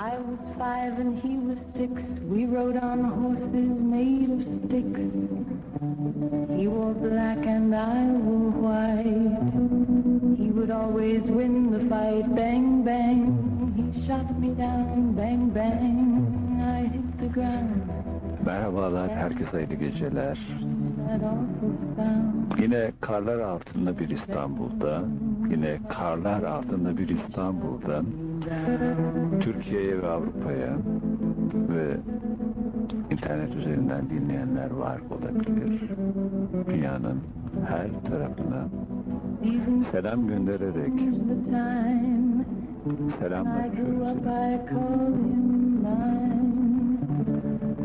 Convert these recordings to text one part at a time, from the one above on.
I was five and he was six. We rode on horses made of sticks. He wore black and I wore white. He would always win the fight. Bang, bang. He shot me down. Bang, bang. I hit the ground. Merhabalar, herkese hayırlı geceler. Yine karlar altında bir İstanbul'da, yine karlar altında bir İstanbul'da, Türkiye'ye ve Avrupa'ya ve internet üzerinden dinleyenler var olabilir. Dünyanın her tarafına selam göndererek I selamlaşıyoruz.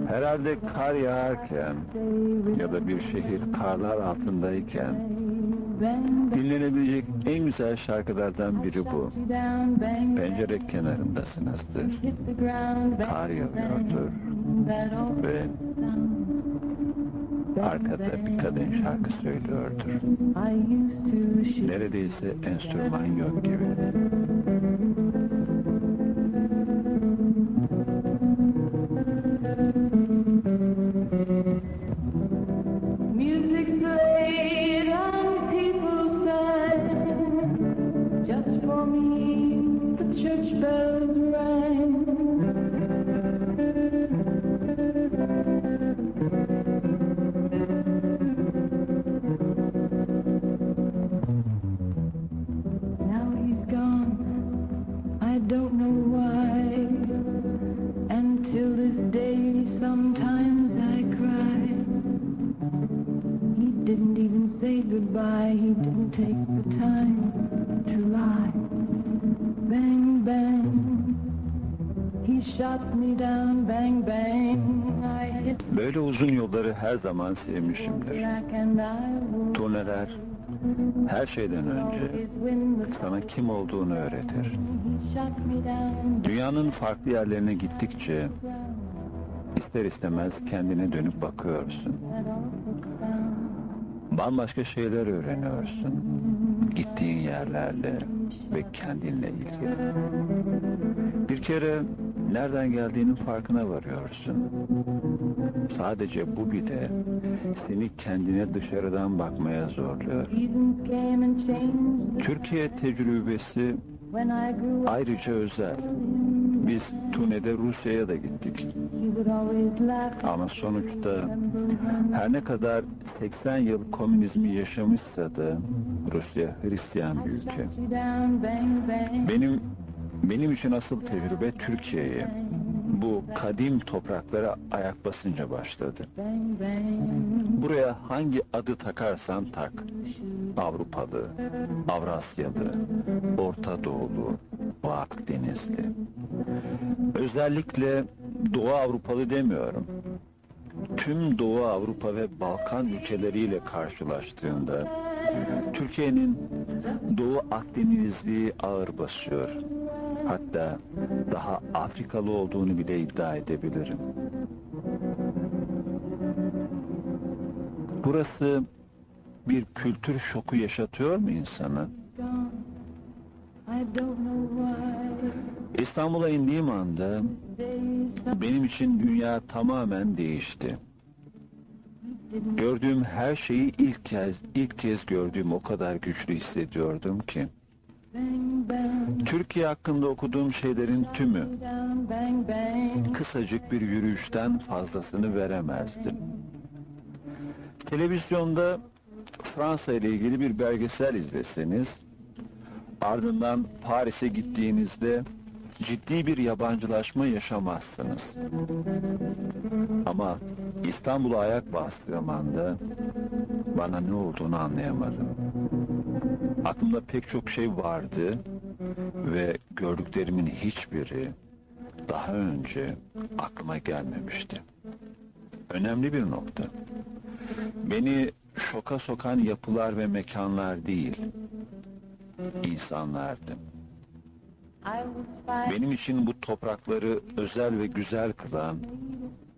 Herhalde kar yağarken ya da bir şehir karlar altındayken dinlenebilecek en güzel şarkılardan biri bu. Pencere kenarındasınızdır. Kar yağıyordur ve arkada bir kadın şarkı söylüyordur. Neredeyse enstrüman yok gibi. Didn't even say goodbye. He didn't take the time to lie. Bang, bang. He shot me down. Bang, bang. I hit Böyle uzun yolları her zaman sevmişimdir. black and I will Turneler her şeyden önce always win the sana kim olduğunu öğretir. He shot me down. Dünyanın farklı yerlerine gittikçe ister istemez kendine dönüp bakıyorsun. Bambaşka şeyler öğreniyorsun. Gittiğin yerlerle ve kendinle ilgili. Bir kere nereden geldiğinin farkına varıyorsun. Sadece bu bile seni kendine dışarıdan bakmaya zorluyor. Türkiye tecrübesi ayrıca özel. Biz turnede Rusya'ya da gittik. Ama sonuçta her ne kadar 80 yıl komünizmi yaşamışsa da Rusya Hristiyan bir ülke. Benim benim için asıl tecrübe Türkiye'ye bu kadim topraklara ayak basınca başladı. Buraya hangi adı takarsan tak. Avrupalı, Avrasyalı, Orta Doğulu, Doğu Akdenizli. Özellikle Doğu Avrupalı demiyorum. Tüm Doğu Avrupa ve Balkan ülkeleriyle karşılaştığında Türkiye'nin Doğu Akdenizliği ağır basıyor. Hatta daha Afrikalı olduğunu bile iddia edebilirim. Burası bir kültür şoku yaşatıyor mu insana? İstanbul'a indiğim anda benim için dünya tamamen değişti. Gördüğüm her şeyi ilk kez ilk kez gördüğüm o kadar güçlü hissediyordum ki. Türkiye hakkında okuduğum şeylerin tümü kısacık bir yürüyüşten fazlasını veremezdim. Televizyonda Fransa ile ilgili bir belgesel izleseniz, ardından Paris'e gittiğinizde ciddi bir yabancılaşma yaşamazsınız. Ama İstanbul'a ayak bastığım anda bana ne olduğunu anlayamadım. Aklımda pek çok şey vardı ve gördüklerimin hiçbiri daha önce aklıma gelmemişti. Önemli bir nokta. Beni şoka sokan yapılar ve mekanlar değil, insanlardı. Benim için bu toprakları özel ve güzel kılan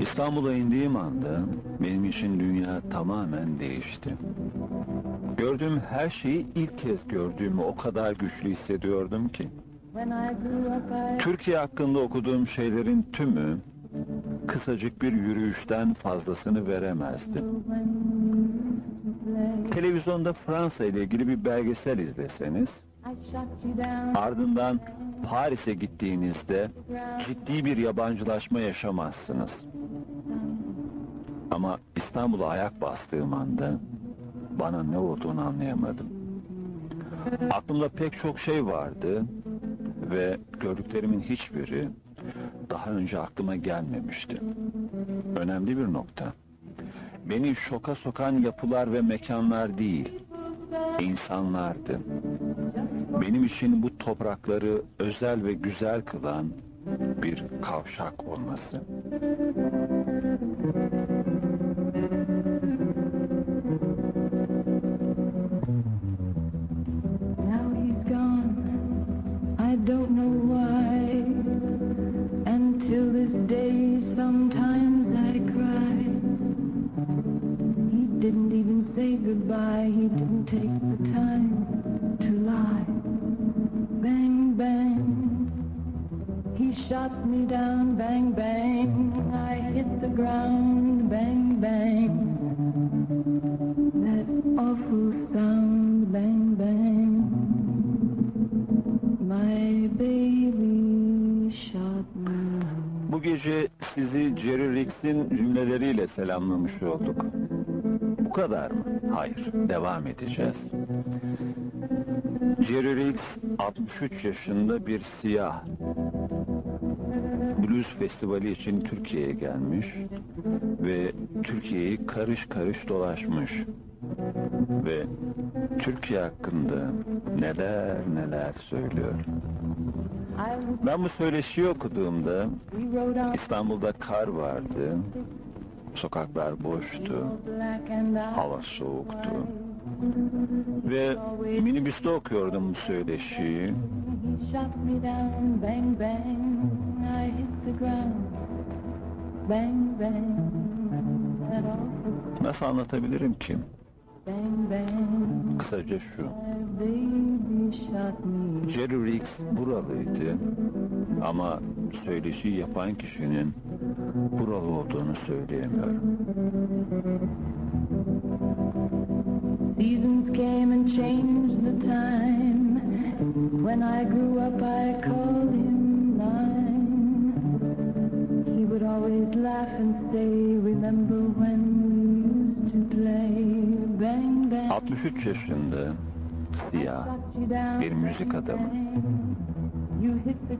İstanbul'a indiğim anda benim için dünya tamamen değişti. Gördüğüm her şeyi ilk kez gördüğümü o kadar güçlü hissediyordum ki. Türkiye hakkında okuduğum şeylerin tümü kısacık bir yürüyüşten fazlasını veremezdi. Televizyonda Fransa ile ilgili bir belgesel izleseniz, ardından Paris'e gittiğinizde ciddi bir yabancılaşma yaşamazsınız. Ama İstanbul'a ayak bastığım anda bana ne olduğunu anlayamadım. Aklımda pek çok şey vardı ve gördüklerimin hiçbiri daha önce aklıma gelmemişti. Önemli bir nokta. Beni şoka sokan yapılar ve mekanlar değil, insanlardı. Benim için bu toprakları özel ve güzel kılan bir kavşak olması. Cümleleriyle selamlamış olduk. Bu kadar mı? Hayır, devam edeceğiz. Jerry Riggs 63 yaşında bir siyah. Blues Festivali için Türkiye'ye gelmiş ve Türkiye'yi karış karış dolaşmış. Ve Türkiye hakkında neler neler söylüyor. Ben bu söyleşiyi okuduğumda İstanbul'da kar vardı, sokaklar boştu, hava soğuktu. Ve minibüste okuyordum bu söyleşiyi. Nasıl anlatabilirim ki? Bang bang. Kısaca şu. Jerry Riggs buralıydı ama söyleşiyi yapan kişinin buralı olduğunu söyleyemiyorum. Seasons came and changed the time. When I grew up, I called him mine. He would always laugh and say, Remember when we used to play. 63 yaşında siyah bir müzik adamı.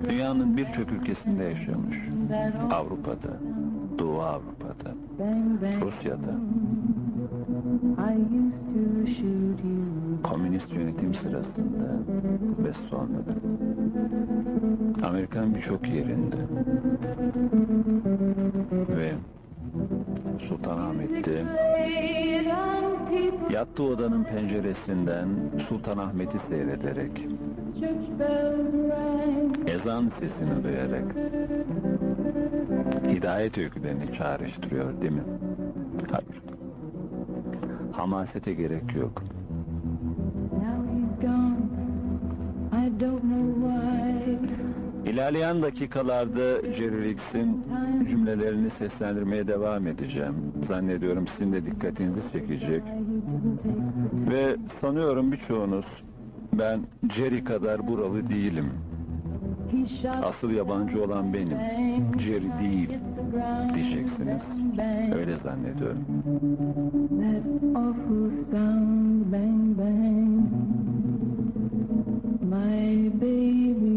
Dünyanın birçok ülkesinde yaşamış. Avrupa'da, Doğu Avrupa'da. Rusya'da. Komünist yönetim sırasında ve sonra da Amerika'nın birçok yerinde ve Sultanahmet'te yattığı odanın penceresinden Sultanahmet'i seyrederek ezan sesini duyarak hidayet öykülerini çağrıştırıyor değil mi? Hayır. Hamasete gerek yok. Now he's gone. I don't know why. İlerleyen dakikalarda Jerry cümlelerini seslendirmeye devam edeceğim. Zannediyorum sizin de dikkatinizi çekecek. Ve sanıyorum birçoğunuz ben Jerry kadar buralı değilim. Asıl yabancı olan benim. Jerry değil diyeceksiniz. Öyle zannediyorum. My baby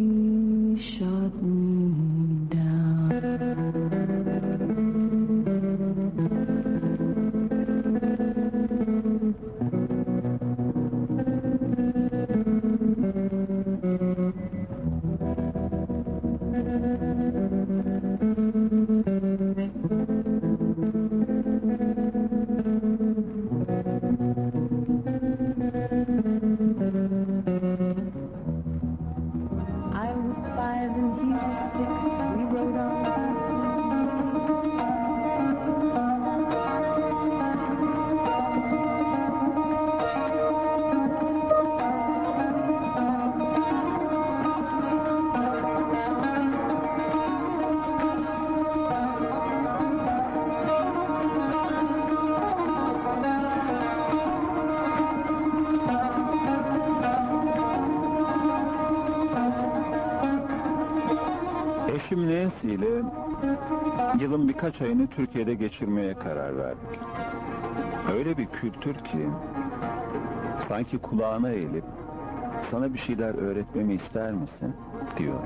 birkaç ayını Türkiye'de geçirmeye karar verdik. Öyle bir kültür ki sanki kulağına eğilip sana bir şeyler öğretmemi ister misin diyor.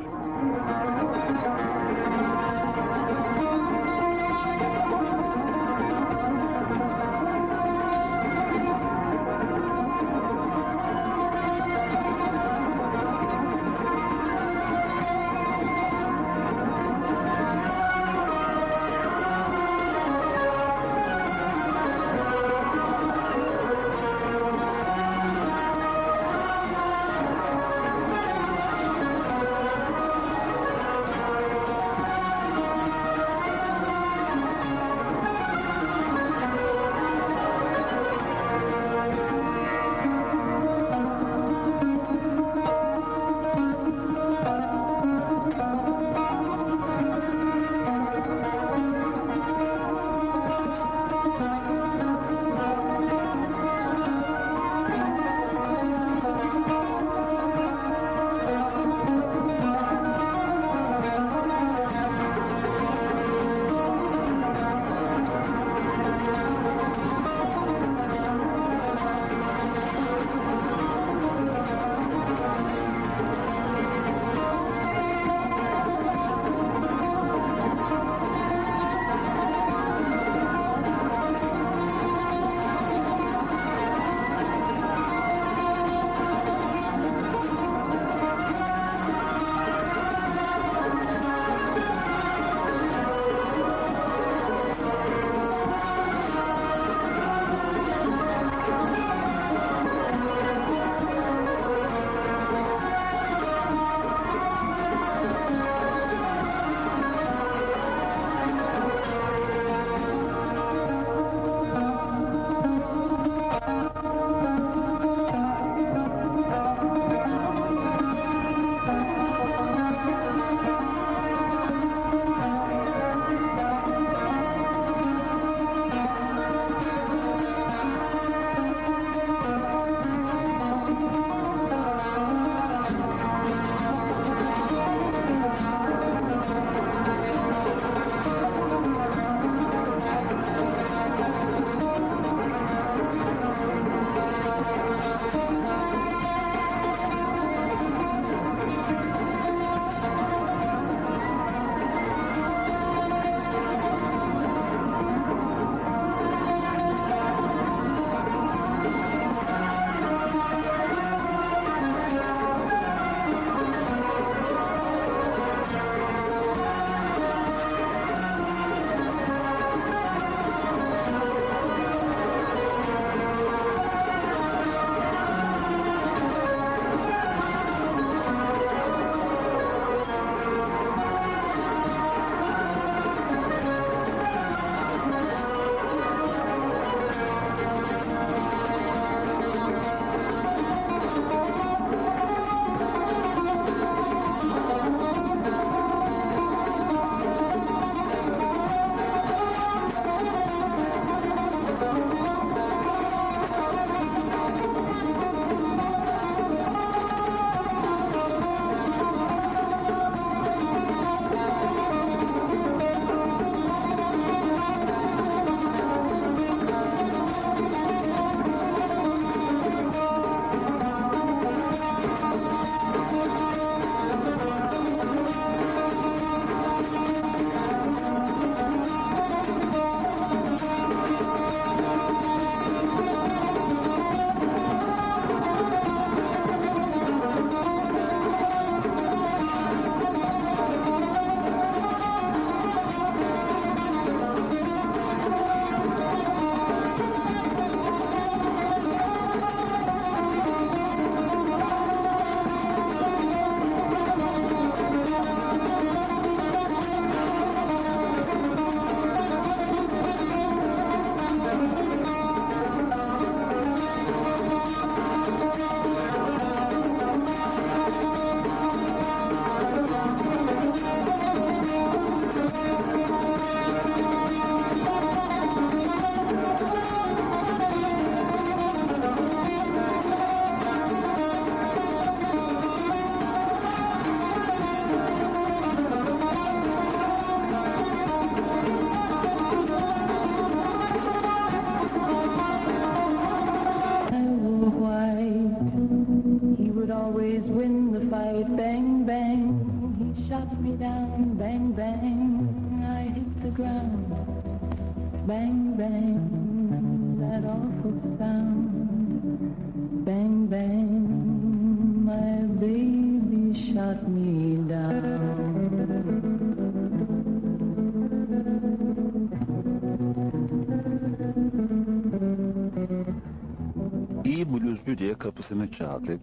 Kapısını çaldık.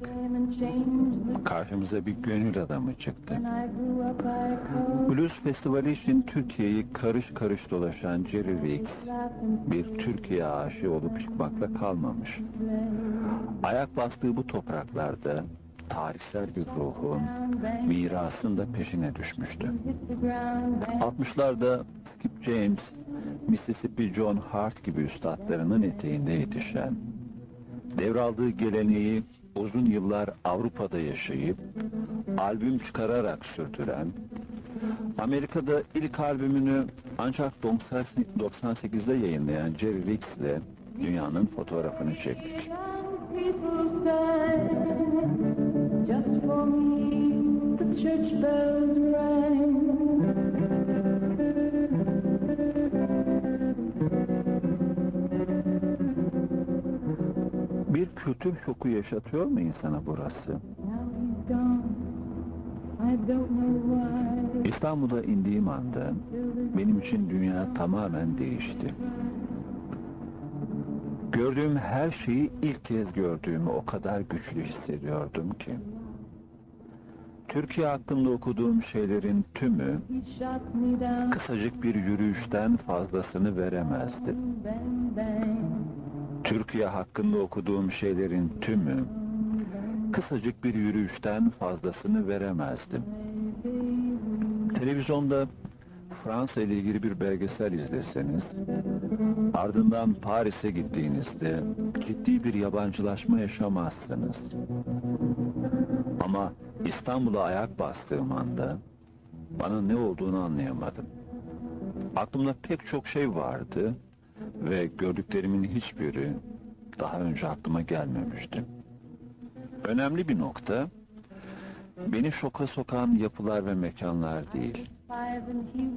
Karşımıza bir gönül adamı çıktı. Blues Festivali için Türkiye'yi karış karış dolaşan Jerry and bir Türkiye aşığı olup çıkmakla kalmamış. Ayak bastığı bu topraklarda tarihsel bir ruhun, Bang, bang, mirasın da peşine düşmüştü. hit the ground. Bang, 60'larda Skip James, Mississippi John Hart gibi üstadlarının eteğinde yetişen, devraldığı geleneği uzun yıllar Avrupa'da yaşayıp, albüm çıkararak sürdüren, Amerika'da ilk albümünü ancak 98'de yayınlayan Jerry Riggs ile dünyanın fotoğrafını çektik. Just for me the church bells Bir kültür şoku yaşatıyor mu insana burası? İstanbul'a indiğim anda benim için dünya tamamen değişti. Gördüğüm her şeyi ilk kez gördüğümü o kadar güçlü hissediyordum ki. Türkiye hakkında okuduğum şeylerin tümü kısacık bir yürüyüşten fazlasını veremezdi. Türkiye hakkında okuduğum şeylerin tümü kısacık bir yürüyüşten fazlasını veremezdim. Televizyonda Fransa ile ilgili bir belgesel izleseniz, ardından Paris'e gittiğinizde ciddi bir yabancılaşma yaşamazsınız. Ama İstanbul'a ayak bastığım anda bana ne olduğunu anlayamadım. Aklımda pek çok şey vardı ve gördüklerimin hiçbiri daha önce aklıma gelmemişti. Önemli bir nokta, beni şoka sokan yapılar ve mekanlar değil,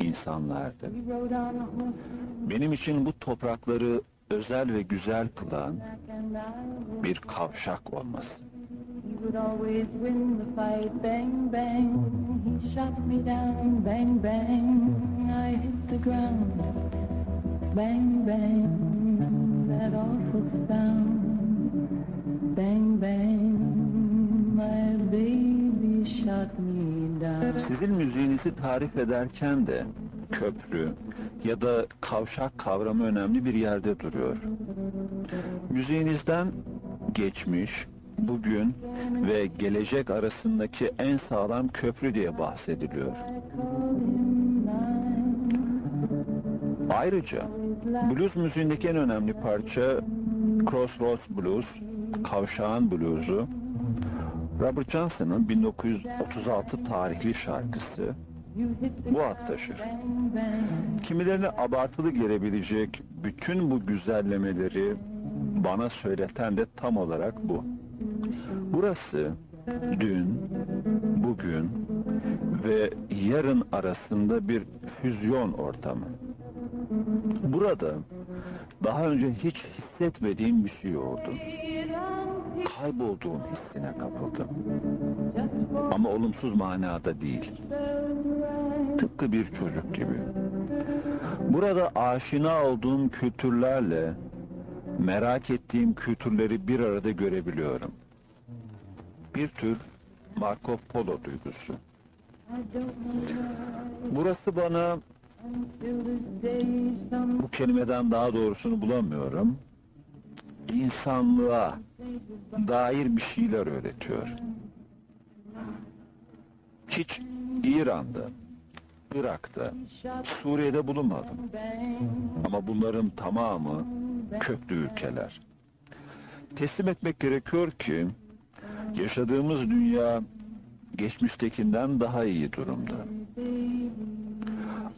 insanlardı. Benim için bu toprakları özel ve güzel kılan bir kavşak olması. Bang, bang, that awful sound. Bang, bang, my baby shot me down. Sizin müziğinizi tarif ederken de köprü ya da kavşak kavramı önemli bir yerde duruyor. Müziğinizden geçmiş, bugün ve gelecek arasındaki en sağlam köprü diye bahsediliyor. Ayrıca blues müziğindeki en önemli parça Crossroads Blues, Kavşağın Blues'u, Robert Johnson'ın 1936 tarihli şarkısı bu ad. Kimilerine abartılı gelebilecek bütün bu güzellemeleri bana söyleten de tam olarak bu. Burası dün, bugün ve yarın arasında bir füzyon ortamı. Burada daha önce hiç hissetmediğim bir şey oldu. Kaybolduğum hissine kapıldım. Ama olumsuz manada değil. Tıpkı bir çocuk gibi. Burada aşina olduğum kültürlerle merak ettiğim kültürleri bir arada görebiliyorum. Bir tür Marco Polo duygusu. Burası bana Bu kelimeden daha doğrusunu bulamıyorum. İnsanlığa dair bir şeyler öğretiyor. Hiç İran'da, Irak'ta, Suriye'de bulunmadım. Ama bunların tamamı köklü ülkeler. Teslim etmek gerekiyor ki yaşadığımız dünya geçmiştekinden daha iyi durumda.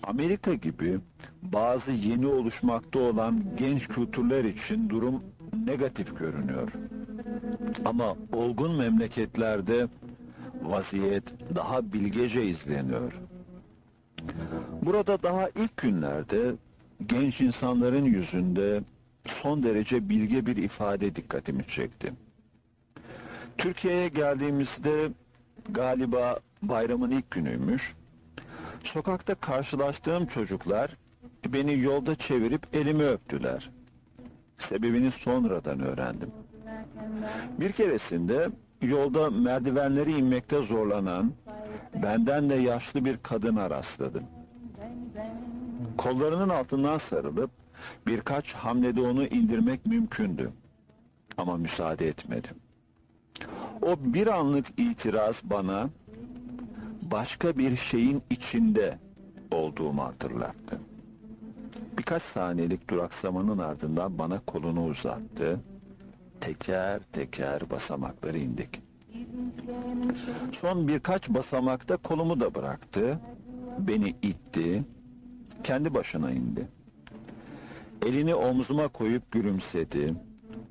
Amerika gibi bazı yeni oluşmakta olan genç kültürler için durum negatif görünüyor. Ama olgun memleketlerde vaziyet daha bilgece izleniyor. Burada daha ilk günlerde genç insanların yüzünde son derece bilge bir ifade dikkatimi çekti. Türkiye'ye geldiğimizde galiba bayramın ilk günüymüş. Sokakta karşılaştığım çocuklar beni yolda çevirip elimi öptüler. Sebebini sonradan öğrendim. Bir keresinde yolda merdivenleri inmekte zorlanan, benden de yaşlı bir kadına rastladım. Kollarının altından sarılıp birkaç hamlede onu indirmek mümkündü. Ama müsaade etmedim. O bir anlık itiraz bana başka bir şeyin içinde olduğumu hatırlattı. Birkaç saniyelik duraksamanın ardından bana kolunu uzattı. Teker teker basamakları indik. Son birkaç basamakta kolumu da bıraktı. Beni itti. Kendi başına indi. Elini omzuma koyup gülümsedi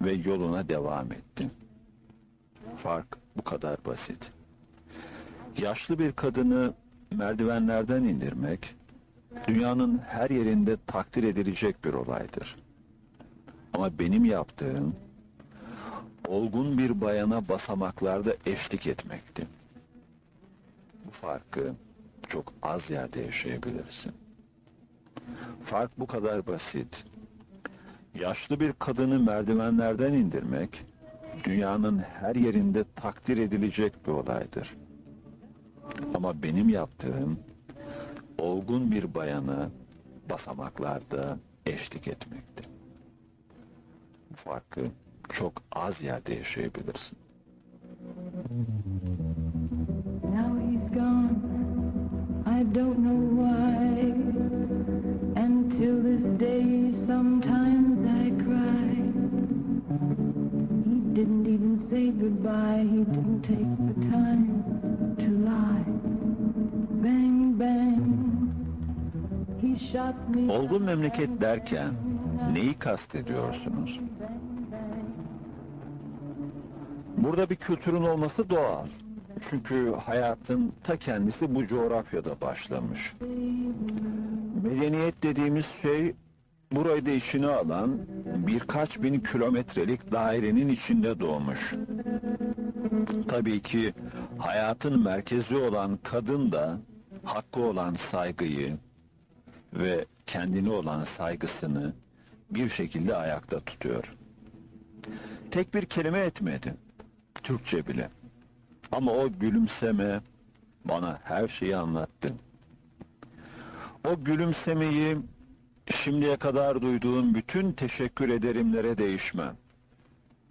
ve yoluna devam etti. Fark bu kadar basit. Yaşlı bir kadını merdivenlerden indirmek, dünyanın her yerinde takdir edilecek bir olaydır. Ama benim yaptığım, olgun bir bayana basamaklarda eşlik etmekti. Bu farkı çok az yerde yaşayabilirsin. Fark bu kadar basit. Yaşlı bir kadını merdivenlerden indirmek, dünyanın her yerinde takdir edilecek bir olaydır. Ama benim yaptığım, olgun bir bayana basamaklarda eşlik etmekti. Bu farkı çok az yerde yaşayabilirsin. Now he's gone, I don't know why. And till this day, sometimes I cry. He didn't even say goodbye, he didn't take the time to lie. Olgun memleket derken neyi kastediyorsunuz? Burada bir kültürün olması doğal. Çünkü hayatın ta kendisi bu coğrafyada başlamış. Medeniyet dediğimiz şey burayı da içine alan birkaç bin kilometrelik dairenin içinde doğmuş. Tabii ki hayatın merkezi olan kadın da hakkı olan saygıyı ve kendine olan saygısını bir şekilde ayakta tutuyor. Tek bir kelime etmedi. Türkçe bile. Ama o gülümseme bana her şeyi anlattı. O gülümsemeyi şimdiye kadar duyduğum bütün teşekkür ederimlere değişmem.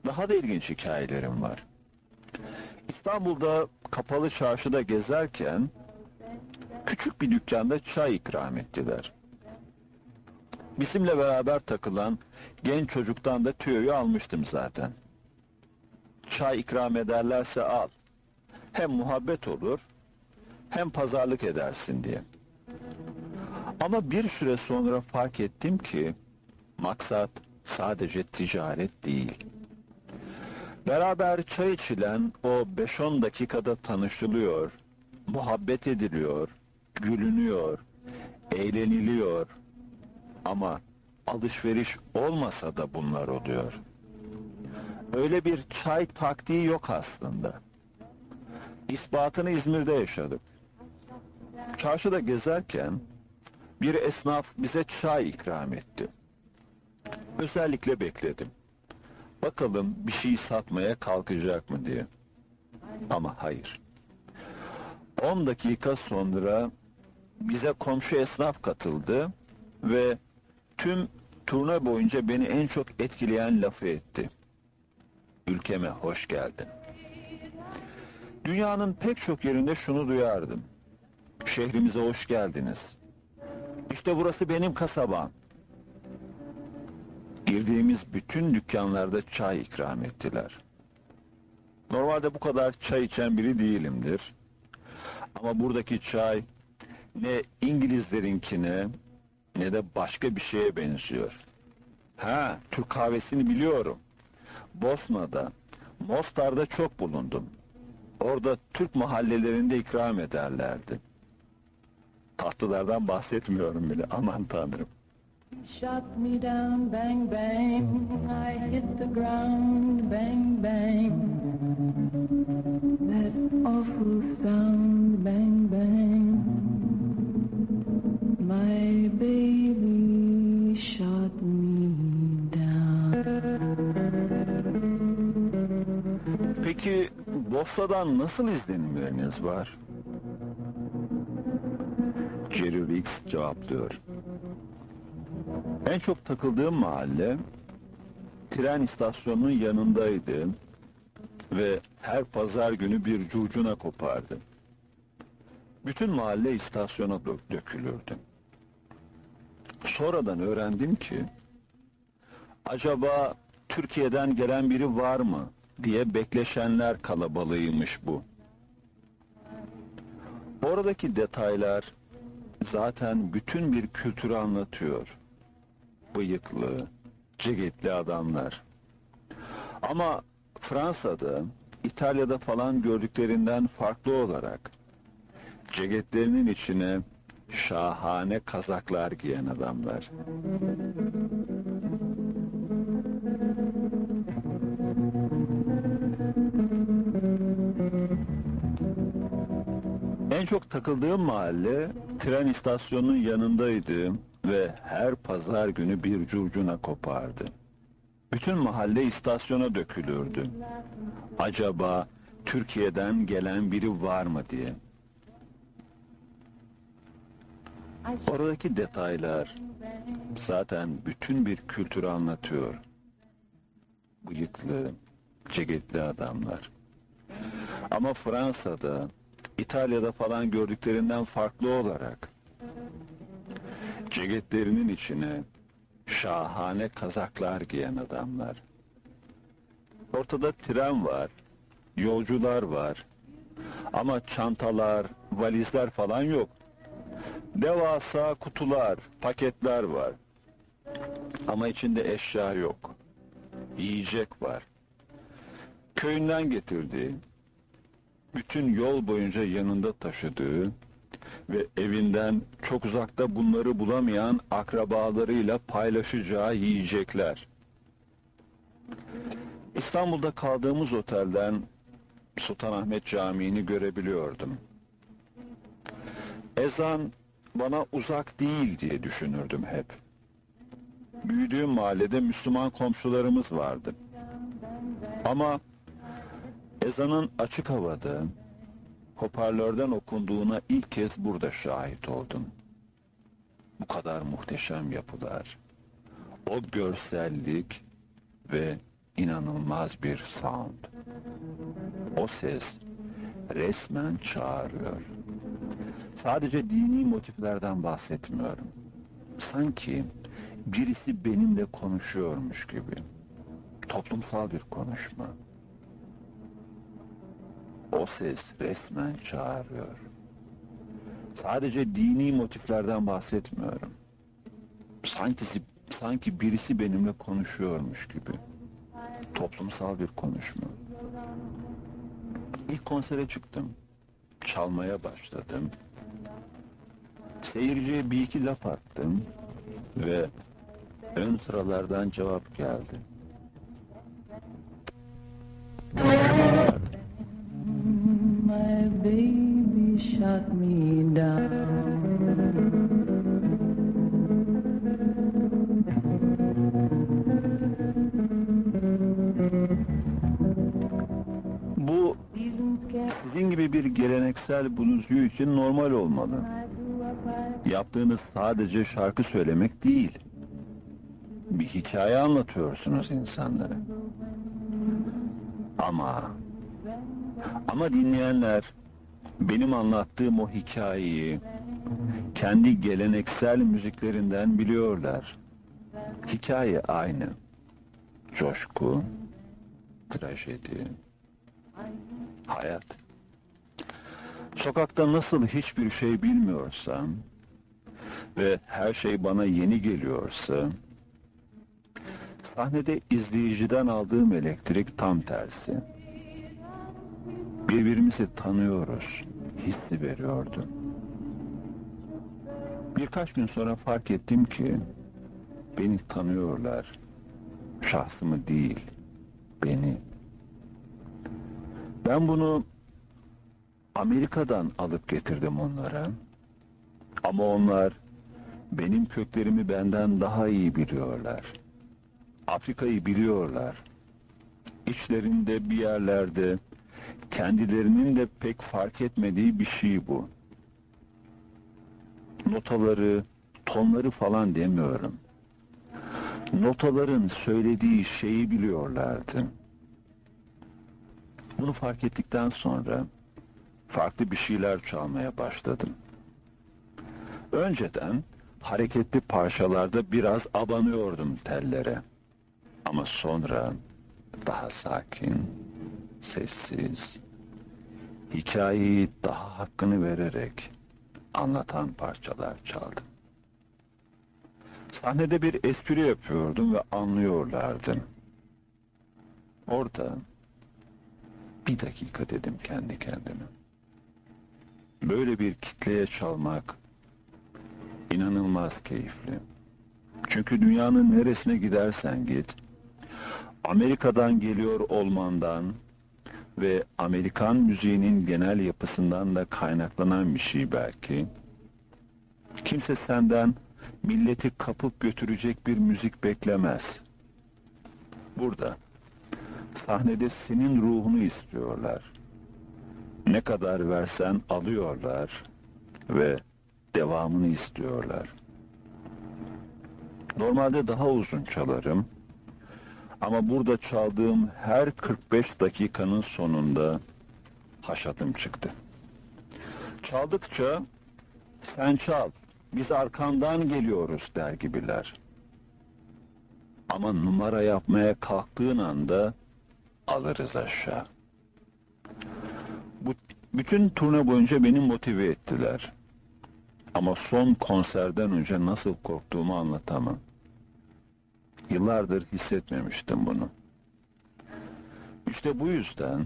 Daha da ilginç hikayelerim var. İstanbul'da kapalı çarşıda gezerken küçük bir dükkanda çay ikram ettiler. Bizimle beraber takılan genç çocuktan da tüyoyu almıştım zaten. Çay ikram ederlerse al. Hem muhabbet olur, hem pazarlık edersin diye. Ama bir süre sonra fark ettim ki maksat sadece ticaret değil. Beraber çay içilen o 5-10 dakikada tanışılıyor, muhabbet ediliyor, gülünüyor, eğleniliyor. Ama alışveriş olmasa da bunlar oluyor. Öyle bir çay taktiği yok aslında. İspatını İzmir'de yaşadık. Çarşıda gezerken bir esnaf bize çay ikram etti. Özellikle bekledim. Bakalım bir şey satmaya kalkacak mı diye. Ama hayır. 10 dakika sonra bize komşu esnaf katıldı ve tüm turne boyunca beni en çok etkileyen lafı etti. Ülkeme hoş geldin. Dünyanın pek çok yerinde şunu duyardım. Şehrimize hoş geldiniz. İşte burası benim kasabam. Girdiğimiz bütün dükkanlarda çay ikram ettiler. Normalde bu kadar çay içen biri değilimdir. Ama buradaki çay ne İngilizlerinkine ne de başka bir şeye benziyor. Ha, Türk kahvesini biliyorum. Bosna'da, Mostar'da çok bulundum. Orada Türk mahallelerinde ikram ederlerdi. Tatlılardan bahsetmiyorum bile. Aman tanrım. Shot me down, bang bang. I hit the ground, bang bang. That awful sound, bang bang. My baby shot me down. Peki Bosna'dan nasıl izlenimleriniz var? Jerry Riggs cevaplıyor. En çok takıldığım mahalle tren istasyonunun yanındaydı ve her pazar günü bir curcuna kopardı. Bütün mahalle istasyona dö- dökülürdü. Sonradan öğrendim ki acaba Türkiye'den gelen biri var mı diye bekleşenler kalabalığıymış bu. Oradaki detaylar zaten bütün bir kültürü anlatıyor. Bıyıklı, ceketli adamlar. Ama Fransa'da, İtalya'da falan gördüklerinden farklı olarak ceketlerinin içine şahane kazaklar giyen adamlar. En çok takıldığım mahalle tren istasyonunun yanındaydı ve her pazar günü bir curcuna kopardı. Bütün mahalle istasyona dökülürdü. Acaba Türkiye'den gelen biri var mı diye. Oradaki detaylar zaten bütün bir kültürü anlatıyor. Bıyıklı, ceketli adamlar. Ama Fransa'da, İtalya'da falan gördüklerinden farklı olarak ceketlerinin içine şahane kazaklar giyen adamlar. Ortada tren var, yolcular var ama çantalar, valizler falan yok. Devasa kutular, paketler var. Ama içinde eşya yok. Yiyecek var. Köyünden getirdiği, bütün yol boyunca yanında taşıdığı ve evinden çok uzakta bunları bulamayan akrabalarıyla paylaşacağı yiyecekler. İstanbul'da kaldığımız otelden Sultanahmet Camii'ni görebiliyordum. Ezan bana uzak değil diye düşünürdüm hep. Büyüdüğüm mahallede Müslüman komşularımız vardı. Ama ezanın açık havada, hoparlörden okunduğuna ilk kez burada şahit oldum. Bu kadar muhteşem yapılar, o görsellik ve inanılmaz bir sound. O ses resmen çağırıyor. Sadece dini motiflerden bahsetmiyorum. Sanki birisi benimle konuşuyormuş gibi. Toplumsal bir konuşma. O ses resmen çağırıyor. Sadece dini motiflerden bahsetmiyorum. Sanki sanki birisi benimle konuşuyormuş gibi. Toplumsal bir konuşma. İlk konsere çıktım. Çalmaya başladım. Seyirciye bir iki laf attım ve ön sıralardan cevap geldi. Bu sizin gibi bir geleneksel bluescu için normal olmalı. Yaptığınız sadece şarkı söylemek değil. Bir hikaye anlatıyorsunuz insanlara. Ama ama dinleyenler benim anlattığım o hikayeyi kendi geleneksel müziklerinden biliyorlar. Hikaye aynı. Coşku, trajedi, hayat. Sokakta nasıl hiçbir şey bilmiyorsam ve her şey bana yeni geliyorsa sahnede izleyiciden aldığım elektrik tam tersi. Birbirimizi tanıyoruz, hissi veriyordu. Birkaç gün sonra fark ettim ki beni tanıyorlar. Şahsımı değil, beni. Ben bunu Amerika'dan alıp getirdim onlara. Ama onlar benim köklerimi benden daha iyi biliyorlar. Afrika'yı biliyorlar. İçlerinde bir yerlerde kendilerinin de pek fark etmediği bir şey bu. Notaları, tonları falan demiyorum. Notaların söylediği şeyi biliyorlardı. Bunu fark ettikten sonra farklı bir şeyler çalmaya başladım. Önceden hareketli parçalarda biraz abanıyordum tellere. Ama sonra daha sakin, sessiz, hikayeyi daha hakkını vererek anlatan parçalar çaldım. Sahnede bir espri yapıyordum ve anlıyorlardı. Orada bir dakika dedim kendi kendime. Böyle bir kitleye çalmak inanılmaz keyifli. Çünkü dünyanın neresine gidersen git, Amerika'dan geliyor olmandan ve Amerikan müziğinin genel yapısından da kaynaklanan bir şey belki. Kimse senden milleti kapıp götürecek bir müzik beklemez. Burada sahnede senin ruhunu istiyorlar. Ne kadar versen alıyorlar ve devamını istiyorlar. Normalde daha uzun çalarım. Ama burada çaldığım her 45 dakikanın sonunda haşatım çıktı. Çaldıkça sen çal, biz arkandan geliyoruz der gibiler. Ama numara yapmaya kalktığın anda alırız aşağı. Bu, bütün turne boyunca beni motive ettiler. Ama son konserden önce nasıl korktuğumu anlatamam. Yıllardır hissetmemiştim bunu. İşte bu yüzden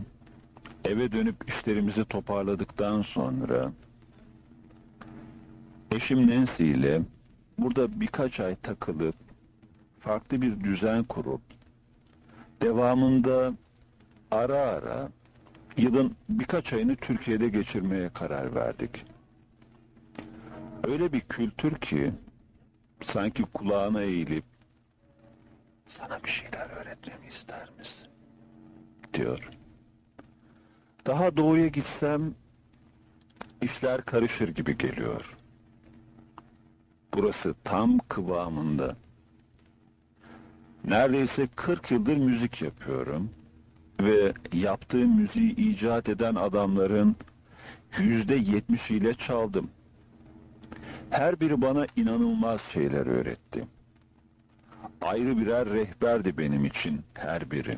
eve dönüp işlerimizi toparladıktan sonra eşim Nancy ile burada birkaç ay takılıp farklı bir düzen kurup devamında ara ara yılın birkaç ayını Türkiye'de geçirmeye karar verdik. Öyle bir kültür ki sanki kulağına eğilip sana bir şeyler öğretmemi ister misin? diyor. Daha doğuya gitsem işler karışır gibi geliyor. Burası tam kıvamında. Neredeyse 40 yıldır müzik yapıyorum ve yaptığım müziği icat eden adamların yüzde yetmişiyle çaldım. Her biri bana inanılmaz şeyler öğretti. Ayrı birer rehberdi benim için her biri.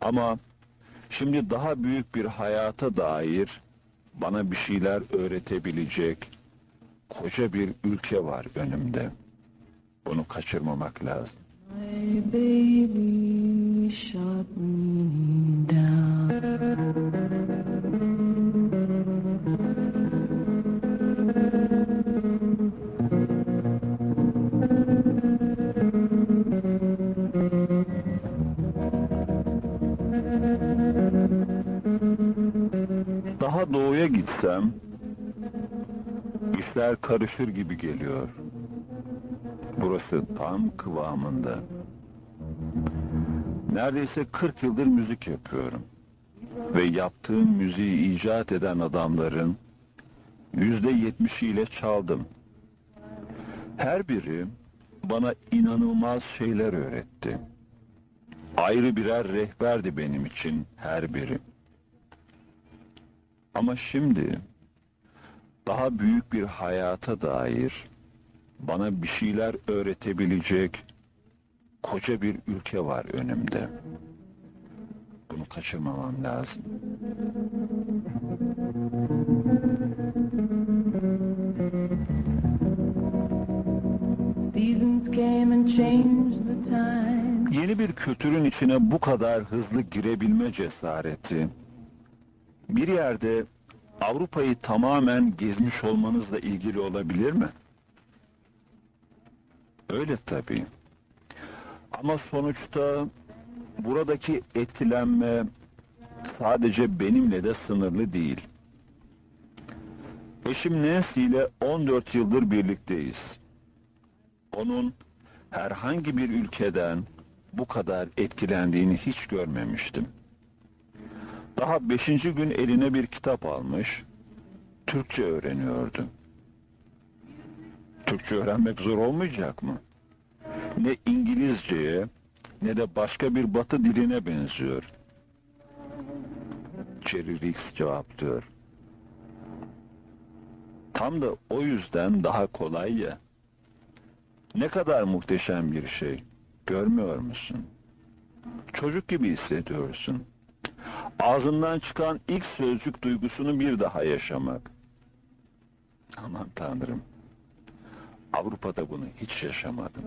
Ama şimdi daha büyük bir hayata dair bana bir şeyler öğretebilecek koca bir ülke var önümde. Bunu kaçırmamak lazım. My baby shot me down. Doğuya gitsem işler karışır gibi geliyor. Burası tam kıvamında. Neredeyse 40 yıldır müzik yapıyorum. Ve yaptığım müziği icat eden adamların yüzde yetmişiyle çaldım. Her biri bana inanılmaz şeyler öğretti. Ayrı birer rehberdi benim için her biri. Ama şimdi daha büyük bir hayata dair bana bir şeyler öğretebilecek koca bir ülke var önümde. Bunu kaçırmamam lazım. Yeni bir kültürün içine bu kadar hızlı girebilme cesareti bir yerde Avrupa'yı tamamen gezmiş olmanızla ilgili olabilir mi? Öyle tabii. Ama sonuçta buradaki etkilenme sadece benimle de sınırlı değil. Eşim Nancy ile 14 yıldır birlikteyiz. Onun herhangi bir ülkeden bu kadar etkilendiğini hiç görmemiştim. Daha beşinci gün eline bir kitap almış, Türkçe öğreniyordu. Türkçe öğrenmek zor olmayacak mı? Ne İngilizceye ne de başka bir batı diline benziyor. Riggs cevaplıyor. Tam da o yüzden daha kolay ya. Ne kadar muhteşem bir şey. Görmüyor musun? Çocuk gibi hissediyorsun. Ağzından çıkan ilk sözcük duygusunu bir daha yaşamak. Aman Tanrım. Avrupa'da bunu hiç yaşamadım.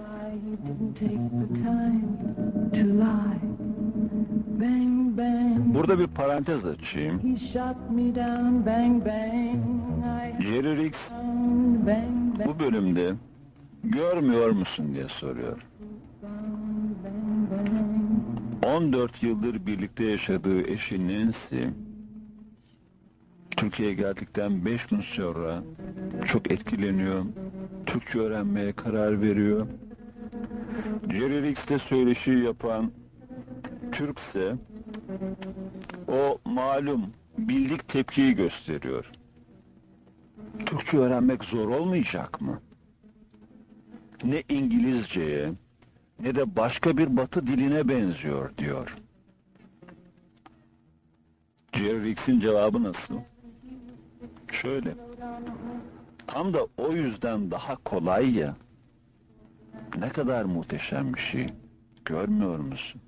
Burada bir parantez açayım. Jerry bu bölümde görmüyor musun diye soruyor. Bang, bang. 14 yıldır birlikte yaşadığı eşi Nancy, Türkiye'ye geldikten 5 gün sonra çok etkileniyor. Türkçe öğrenmeye karar veriyor. Jerry Riggs'te söyleşi yapan Türkse o malum bildik tepkiyi gösteriyor. Türkçe öğrenmek zor olmayacak mı? Ne İngilizceye ne de başka bir batı diline benziyor diyor. Jerry Riggs'in cevabı nasıl? Şöyle. Tam da o yüzden daha kolay ya. Ne kadar muhteşem bir şey. Görmüyor musun?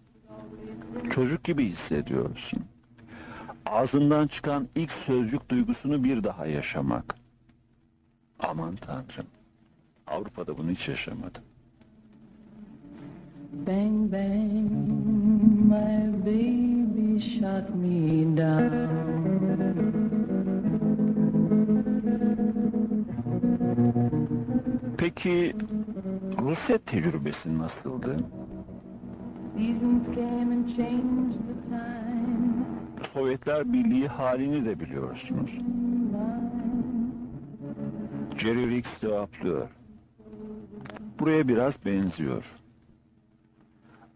Çocuk gibi hissediyorsun. Ağzından çıkan ilk sözcük duygusunu bir daha yaşamak. Aman Tanrım. Avrupa'da bunu hiç yaşamadım. Bang, bang, my baby shot me down. Peki Rusya tecrübesi nasıldı? Sovyetler Birliği halini de biliyorsunuz. Jerry Riggs cevaplıyor. Buraya biraz benziyor.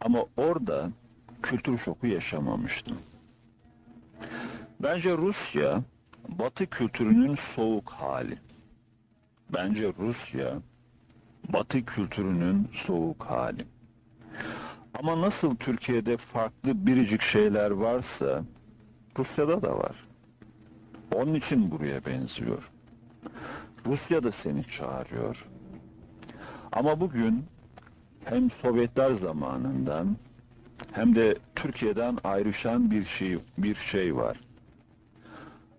Ama orada kültür şoku yaşamamıştım. Bence Rusya, Batı kültürünün soğuk hali. Bence Rusya, Batı kültürünün soğuk hali. Ama nasıl Türkiye'de farklı biricik şeyler varsa, Rusya'da da var. Onun için buraya benziyor. Rusya da seni çağırıyor. Ama bugün hem Sovyetler zamanından hem de Türkiye'den ayrışan bir şey bir şey var.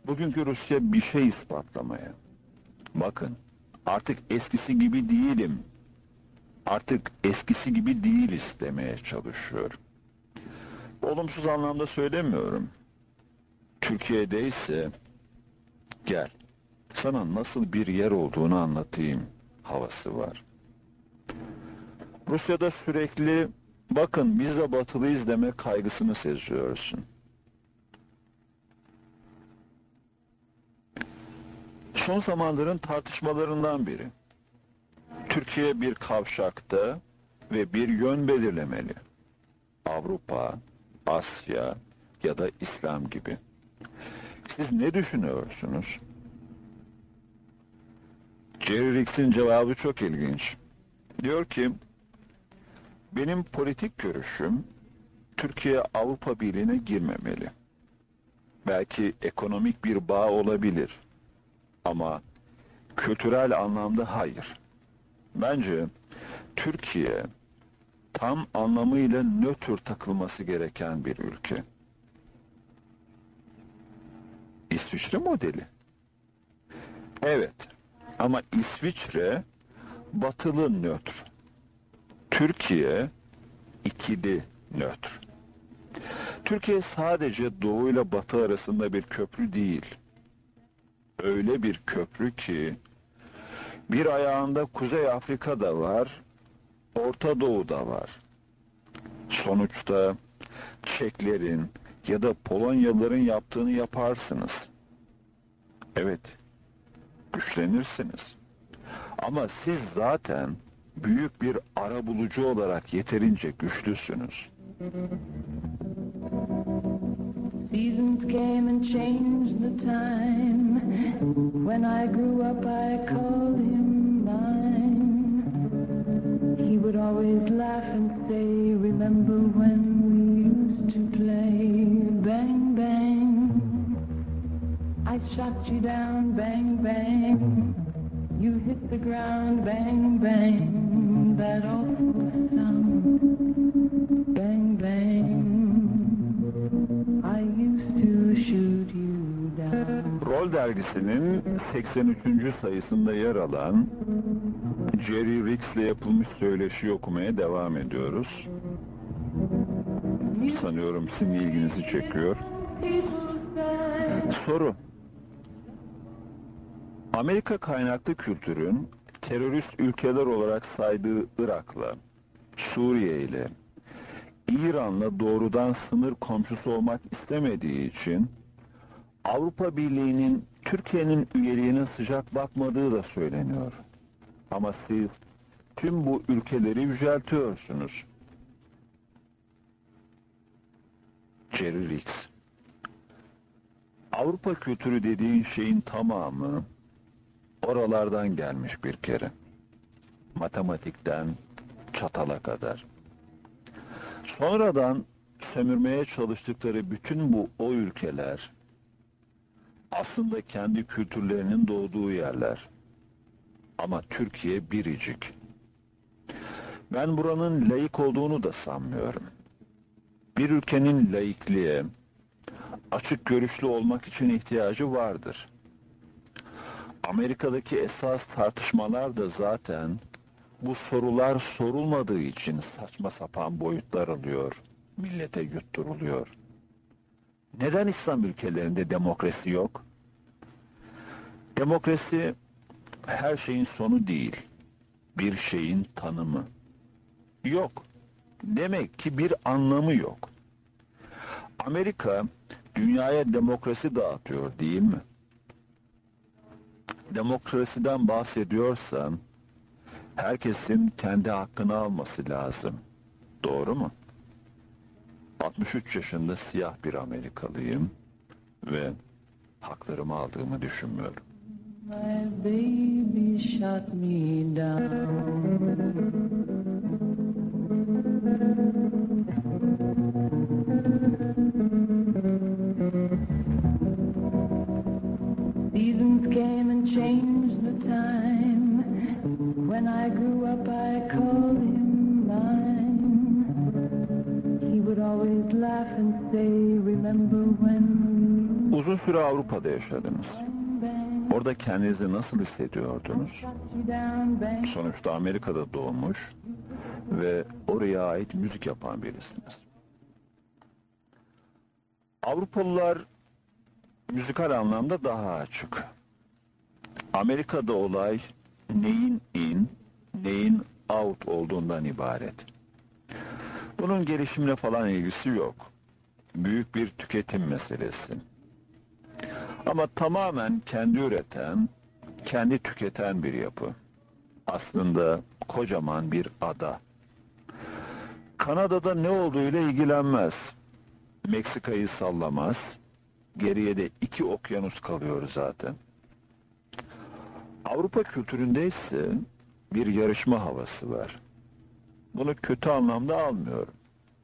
Bugünkü Rusya bir şey ispatlamaya. Bakın, artık eskisi gibi değilim. Artık eskisi gibi değiliz demeye çalışıyor. Olumsuz anlamda söylemiyorum. Türkiye'de ise gel sana nasıl bir yer olduğunu anlatayım havası var. Rusya'da sürekli bakın biz de batılıyız deme kaygısını seziyorsun. Son zamanların tartışmalarından biri. Türkiye bir kavşakta ve bir yön belirlemeli. Avrupa, Asya ya da İslam gibi. Siz ne düşünüyorsunuz? Jerry Riggs'in cevabı çok ilginç. Diyor ki, benim politik görüşüm Türkiye Avrupa Birliği'ne girmemeli. Belki ekonomik bir bağ olabilir. Ama kültürel anlamda hayır. Bence Türkiye tam anlamıyla nötr takılması gereken bir ülke. İsviçre modeli. Evet. Ama İsviçre batılı nötr. Türkiye ikili nötr. Türkiye sadece doğu ile batı arasında bir köprü değil. öyle bir köprü ki bir ayağında Kuzey Afrika'da var, Orta Doğu'da var. Sonuçta Çeklerin ya da Polonyalıların yaptığını yaparsınız. Evet, güçlenirsiniz. Ama siz zaten büyük bir arabulucu olarak yeterince güçlüsünüz. Seasons came and changed the time. When I grew up, I called him mine. He would always laugh and say, Remember when we used to play bang bang? I shot you down, bang bang. You hit the ground, bang bang. Awful sound, bang bang. I used to shoot you down. Rol dergisinin 83. sayısında yer alan Jerry Riggs'le yapılmış söyleşi okumaya devam ediyoruz. Sanıyorum sizin ilginizi çekiyor. Soru. Amerika kaynaklı kültürün terörist ülkeler olarak saydığı Irak'la, Suriye ile, İran'la doğrudan sınır komşusu olmak istemediği için Avrupa Birliği'nin Türkiye'nin üyeliğine sıcak bakmadığı da söyleniyor. Ama siz tüm bu ülkeleri yüceltiyorsunuz. Jerry Riggs Avrupa kültürü dediğin şeyin tamamı oralardan gelmiş bir kere. Matematikten çatala kadar. Sonradan sömürmeye çalıştıkları bütün bu o ülkeler aslında kendi kültürlerinin doğduğu yerler. Ama Türkiye biricik. Ben buranın layık olduğunu da sanmıyorum. Bir ülkenin laikliğe, açık görüşlü olmak için ihtiyacı vardır. Amerika'daki esas tartışmalar da zaten bu sorular sorulmadığı için saçma sapan boyutlar alıyor. Millete yutturuluyor. Neden İslam ülkelerinde demokrasi yok? Demokrasi her şeyin sonu değil. Bir şeyin tanımı. Yok. Demek ki bir anlamı yok. Amerika dünyaya demokrasi dağıtıyor değil mi? Demokrasiden bahsediyorsan herkesin kendi hakkını alması lazım. Doğru mu? 63 yaşında siyah bir Amerikalıyım ve haklarımı aldığımı düşünmüyorum. My baby shot me down. Changed the time. When I grew up, I called him mine. He would always laugh and say, Remember when Uzun süre Avrupa'da yaşadınız. Orada kendinizi nasıl hissediyordunuz? Sonuçta Amerika'da doğmuş ve oraya ait müzik yapan birisiniz. Avrupalılar müzikal anlamda daha açık. Amerika'da olay neyin in, neyin out olduğundan ibaret. Bunun gelişimle falan ilgisi yok. Büyük bir tüketim meselesi. Ama tamamen kendi üreten, kendi tüketen bir yapı. Aslında kocaman bir ada. Kanada'da ne olduğuyla ilgilenmez. Meksika'yı sallamaz. Geriye de iki okyanus kalıyor zaten. Avrupa kültüründe ise bir yarışma havası var. Bunu kötü anlamda almıyorum.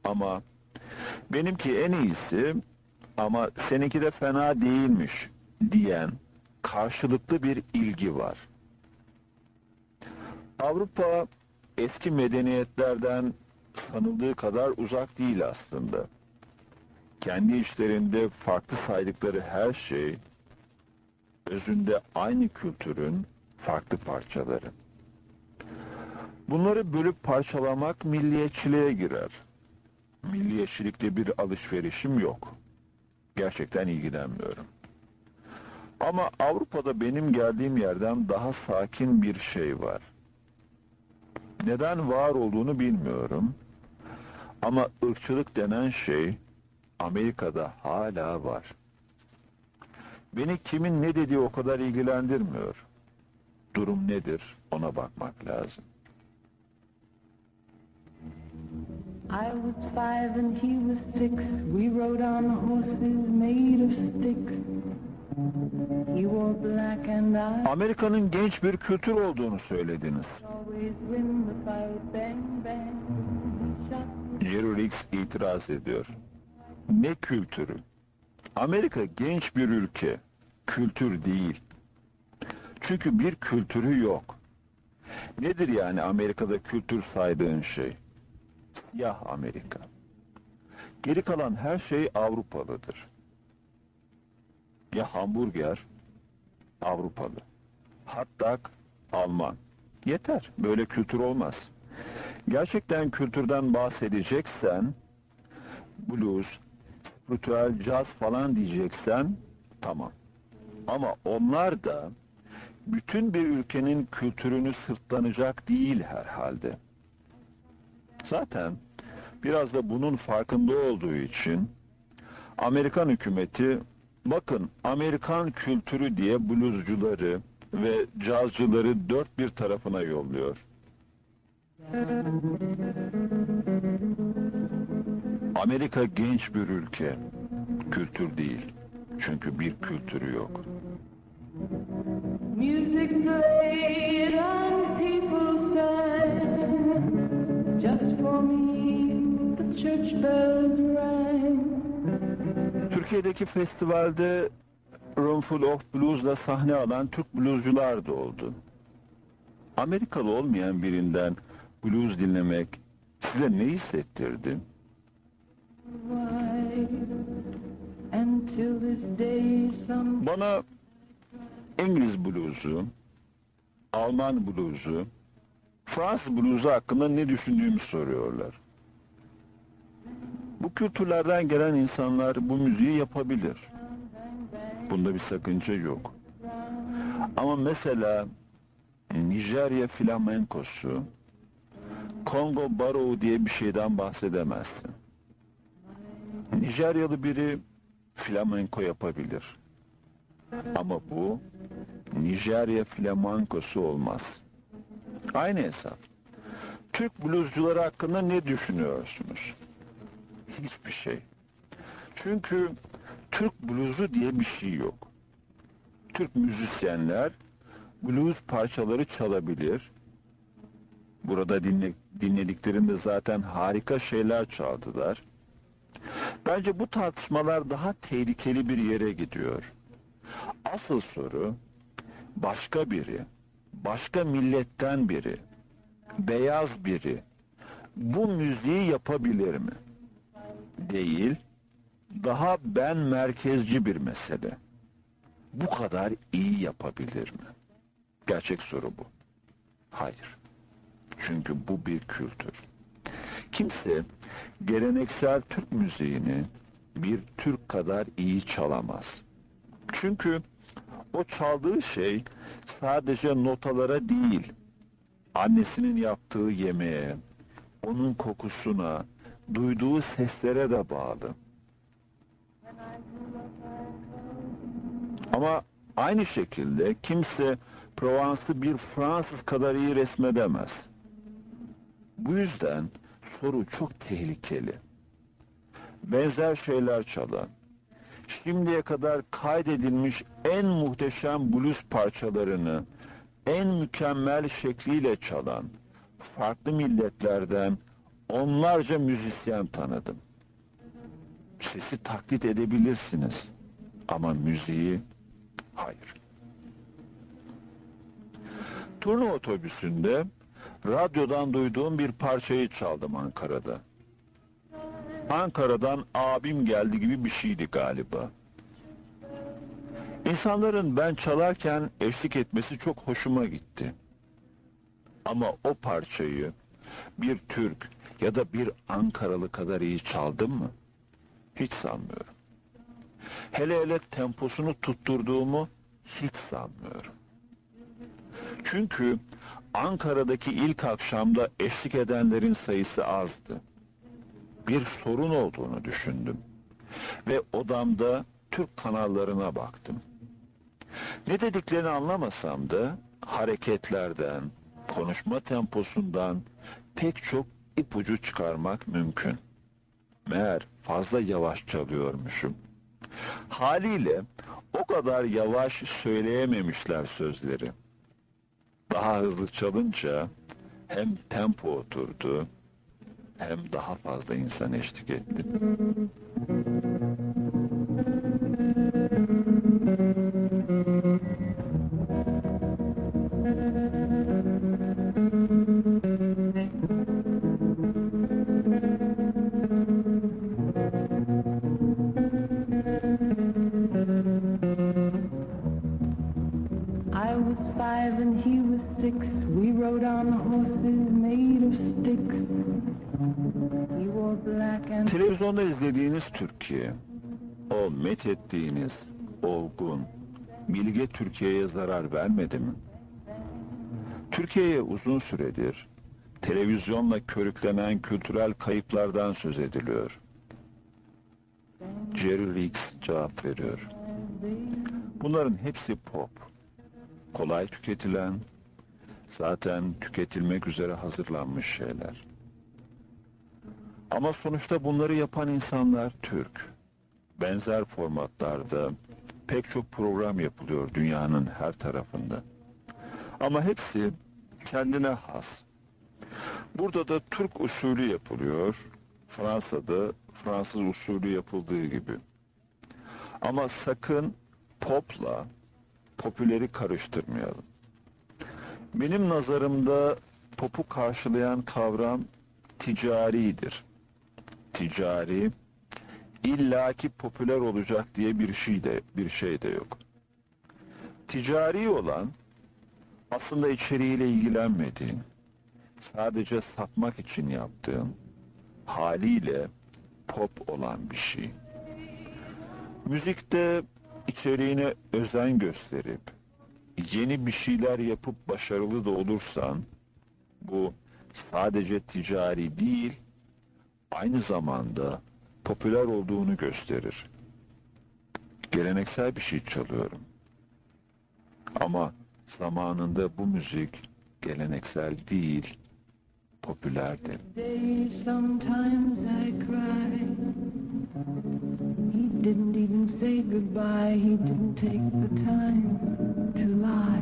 Ama benimki en iyisi ama seninki de fena değilmiş diyen karşılıklı bir ilgi var. Avrupa eski medeniyetlerden sanıldığı kadar uzak değil aslında. Kendi içlerinde farklı saydıkları her şey özünde aynı kültürün farklı parçaları. Bunları bölüp parçalamak milliyetçiliğe girer. Milliyetçilikle bir alışverişim yok. Gerçekten ilgilenmiyorum. Ama Avrupa'da benim geldiğim yerden daha sakin bir şey var. Neden var olduğunu bilmiyorum. Ama ırkçılık denen şey Amerika'da hala var. Beni kimin ne dediği o kadar ilgilendirmiyor. Durum nedir ona bakmak lazım. I was five and he was six. We rode on horses made of sticks. He wore black and I Amerika'nın genç bir kültür olduğunu söylediniz. Jerry Riggs itiraz ediyor. Ne kültürü? Amerika genç bir ülke. Kültür değil. Çünkü bir kültürü yok. Nedir yani Amerika'da kültür saydığın şey? Siyah Amerika. Geri kalan her şey Avrupalıdır. Ya hamburger, Avrupalı. Dog, Alman. Yeter, böyle kültür olmaz. Gerçekten kültürden bahsedeceksen, blues, ritüel, caz falan diyeceksen, tamam. Ama onlar da bütün bir ülkenin kültürünü sırtlanacak değil herhalde. Zaten biraz da bunun farkında olduğu için Amerikan hükümeti bakın Amerikan kültürü diye bluzcuları ve cazcıları dört bir tarafına yolluyor. Amerika genç bir ülke. Kültür değil. Çünkü bir kültürü yok. Türkiye'deki festivalde Roomful of Blues'la sahne alan Türk bluescular da oldu. Amerikalı olmayan birinden blues dinlemek size ne hissettirdi? Bana İngiliz bluzu, Alman bluzu, Fransız bluzu hakkında ne düşündüğümü soruyorlar. Bu kültürlerden gelen insanlar bu müziği yapabilir. Bunda bir sakınca yok. Ama mesela Nijerya flamenkosu, Kongo Barrow diye bir şeyden bahsedemezsin. Nijeryalı biri flamenko yapabilir. Ama bu Nijerya flamenkosu olmaz. Aynı hesap. Türk bluzcuları hakkında ne düşünüyorsunuz? Hiçbir şey. Çünkü Türk bluzu diye bir şey yok. Türk müzisyenler blues parçaları çalabilir. Burada dinle, dinlediklerinde zaten harika şeyler çaldılar. Bence bu tartışmalar daha tehlikeli bir yere gidiyor. Asıl soru başka biri, başka milletten biri, beyaz biri bu müziği yapabilir mi? Değil, daha ben merkezci bir mesele. Bu kadar iyi yapabilir mi? Gerçek soru bu. Hayır. Çünkü bu bir kültür. Kimse geleneksel Türk müziğini bir Türk kadar iyi çalamaz. Çünkü o çaldığı şey sadece notalara değil, annesinin yaptığı yemeğe, onun kokusuna, duyduğu seslere de bağlı. Ama aynı şekilde kimse Provence'ı bir Fransız kadar iyi resmedemez. Bu yüzden soru çok tehlikeli. Benzer şeyler çalan, şimdiye kadar kaydedilmiş en muhteşem blues parçalarını en mükemmel şekliyle çalan farklı milletlerden onlarca müzisyen tanıdım. Sesi taklit edebilirsiniz ama müziği hayır. Turnu otobüsünde radyodan duyduğum bir parçayı çaldım Ankara'da. Ankara'dan abim geldi gibi bir şeydi galiba. İnsanların ben çalarken eşlik etmesi çok hoşuma gitti. Ama o parçayı bir Türk ya da bir Ankaralı kadar iyi çaldım mı? Hiç sanmıyorum. Hele hele temposunu tutturduğumu Hiç sanmıyorum. Çünkü Ankara'daki ilk akşamda eşlik edenlerin sayısı azdı. Bir sorun olduğunu düşündüm. Ve odamda Türk kanallarına baktım. Ne dediklerini anlamasam da hareketlerden, konuşma temposundan pek çok ipucu çıkarmak mümkün. Meğer fazla yavaş çalıyormuşum. Haliyle o kadar yavaş söyleyememişler sözleri. Daha hızlı çalınca hem tempo oturdu hem daha fazla insan eşlik etti. İzlediğiniz Türkiye, o methettiğiniz olgun, bilge Türkiye'ye zarar vermedi mi? Türkiye'ye uzun süredir televizyonla körüklenen kültürel kayıplardan söz ediliyor. Jerry Riggs cevap veriyor. Bunların hepsi pop. Kolay tüketilen, zaten tüketilmek üzere hazırlanmış şeyler. Ama sonuçta bunları yapan insanlar Türk. Benzer formatlarda pek çok program yapılıyor dünyanın her tarafında. Ama hepsi kendine has. Burada da Türk usulü yapılıyor. Fransa'da Fransız usulü yapıldığı gibi. Ama sakın popla popüleri karıştırmayalım. Benim nazarımda popu karşılayan kavram ticaridir. Ticari, illaki popüler olacak diye bir şey de bir şey de yok. Ticari olan aslında içeriğiyle ilgilenmediğin, sadece satmak için yaptığın haliyle pop olan bir şey. Müzikte içeriğine özen gösterip yeni bir şeyler yapıp başarılı da olursan bu sadece ticari değil aynı zamanda popüler olduğunu gösterir. Geleneksel bir şey çalıyorum. Ama zamanında bu müzik geleneksel değil, popülerdi. didn't even say goodbye. He didn't take the time to lie.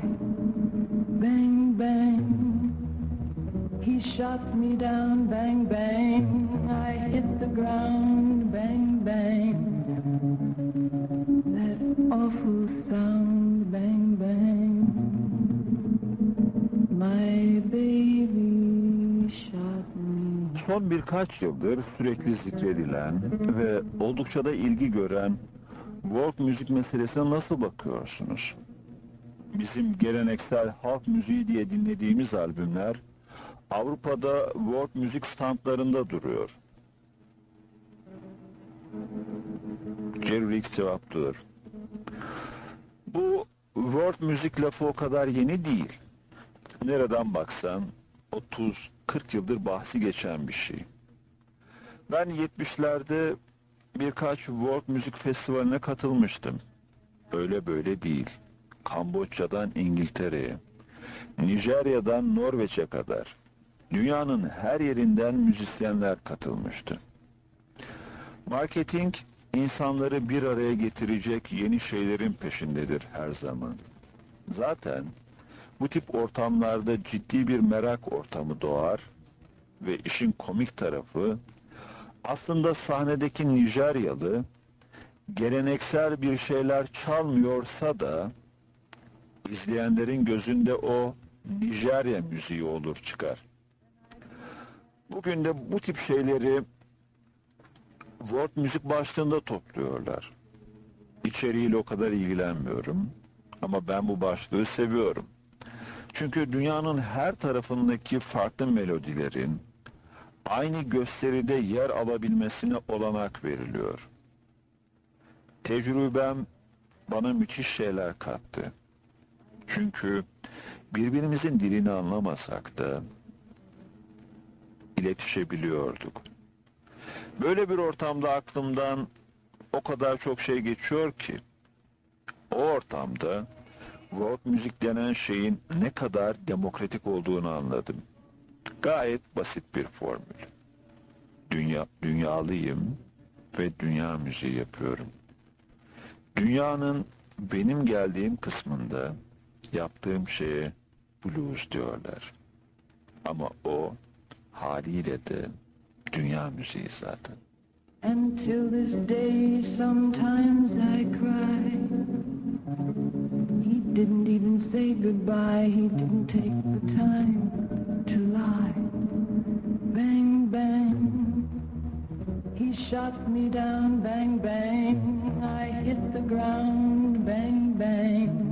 Bang, bang. He shot me down. Bang, bang. I hit the ground. Bang, bang. That awful sound. Bang, bang. My baby shot me. Son birkaç yıldır sürekli zikredilen ve oldukça da ilgi gören world müzik meselesine nasıl bakıyorsunuz? Bizim geleneksel halk müziği diye dinlediğimiz albümler Avrupa'da world müzik standlarında duruyor. Jerry Riggs cevaplıyor. Bu world müzik lafı o kadar yeni değil. Nereden baksan 30-40 yıldır bahsi geçen bir şey. Ben 70'lerde birkaç World Müzik Festivali'ne katılmıştım. Öyle böyle değil. Kamboçya'dan İngiltere'ye, Nijerya'dan Norveç'e kadar dünyanın her yerinden müzisyenler katılmıştı. Marketing insanları bir araya getirecek yeni şeylerin peşindedir her zaman. Zaten bu tip ortamlarda ciddi bir merak ortamı doğar ve işin komik tarafı aslında sahnedeki Nijeryalı geleneksel bir şeyler çalmıyorsa da izleyenlerin gözünde o Nijerya müziği olur çıkar. Bugün de bu tip şeyleri world müzik başlığında topluyorlar. İçeriğiyle o kadar ilgilenmiyorum ama ben bu başlığı seviyorum. Çünkü dünyanın her tarafındaki farklı melodilerin aynı gösteride yer alabilmesine olanak veriliyor. Tecrübem bana müthiş şeyler kattı. Çünkü birbirimizin dilini anlamasak da iletişebiliyorduk. Böyle bir ortamda aklımdan o kadar çok şey geçiyor ki o ortamda rock müzik denen şeyin ne kadar demokratik olduğunu anladım. Gayet basit bir formül. Dünya, dünyalıyım ve dünya müziği yapıyorum. Dünyanın benim geldiğim kısmında yaptığım şeye blues diyorlar. Ama o haliyle de dünya müziği zaten. Until this day, sometimes I cry. He didn't even say goodbye. He didn't take the time to lie. Bang, bang. He shot me down. Bang, bang. I hit the ground. Bang, bang.